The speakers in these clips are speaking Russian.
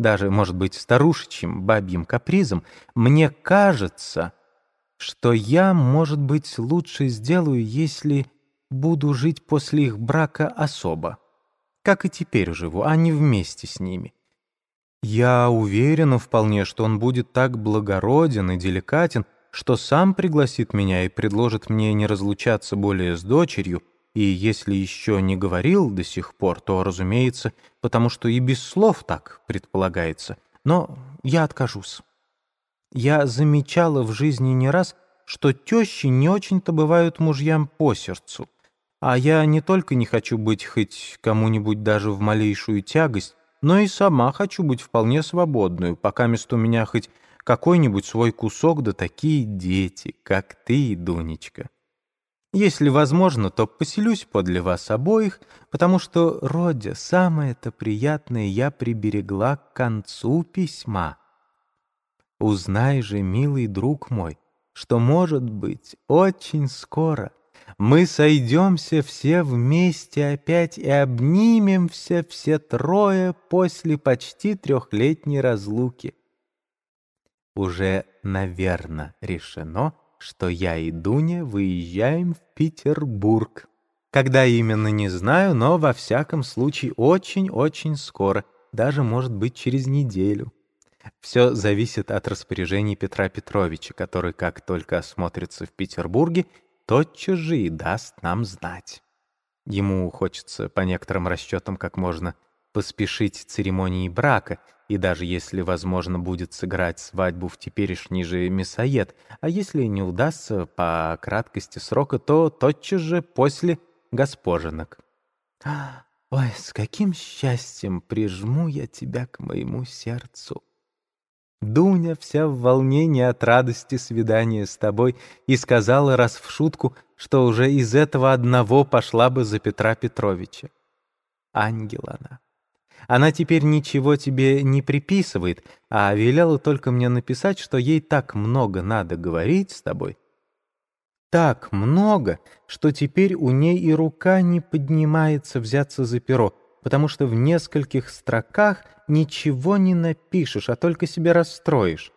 даже, может быть, старушечьим бабьим капризом, мне кажется, что я, может быть, лучше сделаю, если буду жить после их брака особо, как и теперь живу, а не вместе с ними. Я уверена вполне, что он будет так благороден и деликатен, что сам пригласит меня и предложит мне не разлучаться более с дочерью, и если еще не говорил до сих пор, то, разумеется, потому что и без слов так предполагается, но я откажусь. Я замечала в жизни не раз, что тещи не очень-то бывают мужьям по сердцу, а я не только не хочу быть хоть кому-нибудь даже в малейшую тягость, но и сама хочу быть вполне свободную, пока место у меня хоть какой-нибудь свой кусок, да такие дети, как ты, Дунечка. Если возможно, то поселюсь подле вас обоих, потому что, Родя, самое-то приятное я приберегла к концу письма. Узнай же, милый друг мой, что, может быть, очень скоро мы сойдемся все вместе опять и обнимемся все трое после почти трехлетней разлуки. Уже, наверное, решено, что я и Дуня выезжаем в Петербург. Когда именно, не знаю, но во всяком случае очень-очень скоро, даже, может быть, через неделю. Все зависит от распоряжений Петра Петровича, который, как только осмотрится в Петербурге, тотчас же и даст нам знать. Ему хочется, по некоторым расчетам, как можно поспешить церемонии брака, и даже если возможно будет сыграть свадьбу в теперешний же мясоед, а если не удастся по краткости срока, то тотчас же после госпоженок. Ой, с каким счастьем прижму я тебя к моему сердцу! Дуня вся в волнении от радости свидания с тобой и сказала раз в шутку, что уже из этого одного пошла бы за Петра Петровича. Ангел она. Она теперь ничего тебе не приписывает, а велела только мне написать, что ей так много надо говорить с тобой. Так много, что теперь у ней и рука не поднимается взяться за перо, потому что в нескольких строках ничего не напишешь, а только себя расстроишь.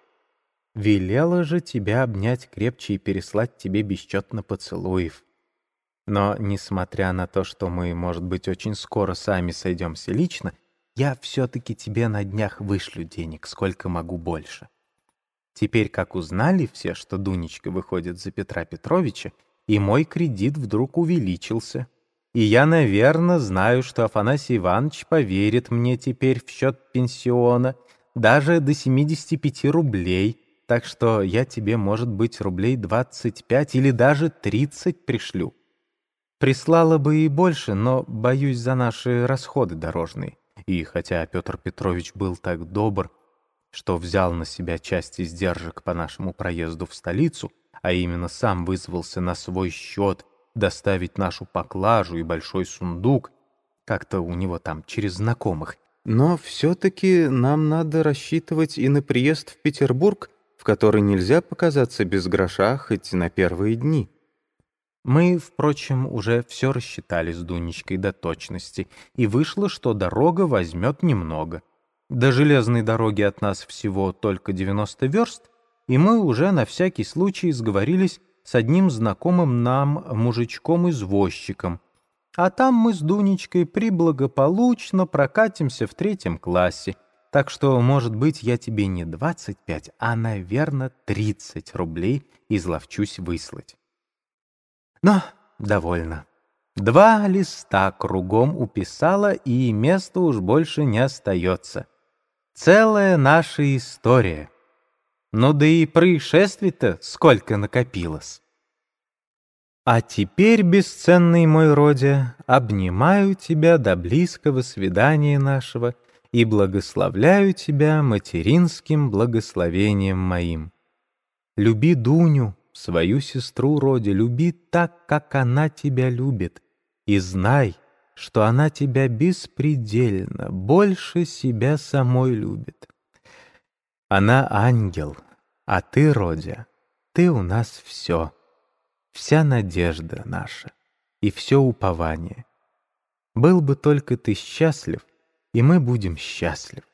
Велела же тебя обнять крепче и переслать тебе бесчетно поцелуев. Но, несмотря на то, что мы, может быть, очень скоро сами сойдемся лично, я все-таки тебе на днях вышлю денег, сколько могу больше. Теперь, как узнали все, что Дунечка выходит за Петра Петровича, и мой кредит вдруг увеличился, и я, наверное, знаю, что Афанасий Иванович поверит мне теперь в счет пенсиона даже до 75 рублей, так что я тебе, может быть, рублей 25 или даже 30 пришлю. Прислала бы и больше, но боюсь за наши расходы дорожные. И хотя Петр Петрович был так добр, что взял на себя часть издержек по нашему проезду в столицу, а именно сам вызвался на свой счет доставить нашу поклажу и большой сундук, как-то у него там через знакомых. Но все-таки нам надо рассчитывать и на приезд в Петербург, в который нельзя показаться без гроша хоть на первые дни. Мы, впрочем, уже все рассчитали с Дунечкой до точности, и вышло, что дорога возьмет немного. До железной дороги от нас всего только 90 верст, и мы уже на всякий случай сговорились с одним знакомым нам мужичком-извозчиком. А там мы с Дунечкой приблагополучно прокатимся в третьем классе, так что, может быть, я тебе не 25, а, наверное, 30 рублей изловчусь выслать. Но довольно. Два листа кругом уписала, и места уж больше не остается. Целая наша история. Ну да и происшествий-то сколько накопилось. А теперь, бесценный мой Родя, обнимаю тебя до близкого свидания нашего и благословляю тебя материнским благословением моим. Люби Дуню, свою сестру Роди, люби так, как она тебя любит, и знай, что она тебя беспредельно, больше себя самой любит. Она ангел, а ты, Родя, ты у нас все, вся надежда наша и все упование. Был бы только ты счастлив, и мы будем счастливы.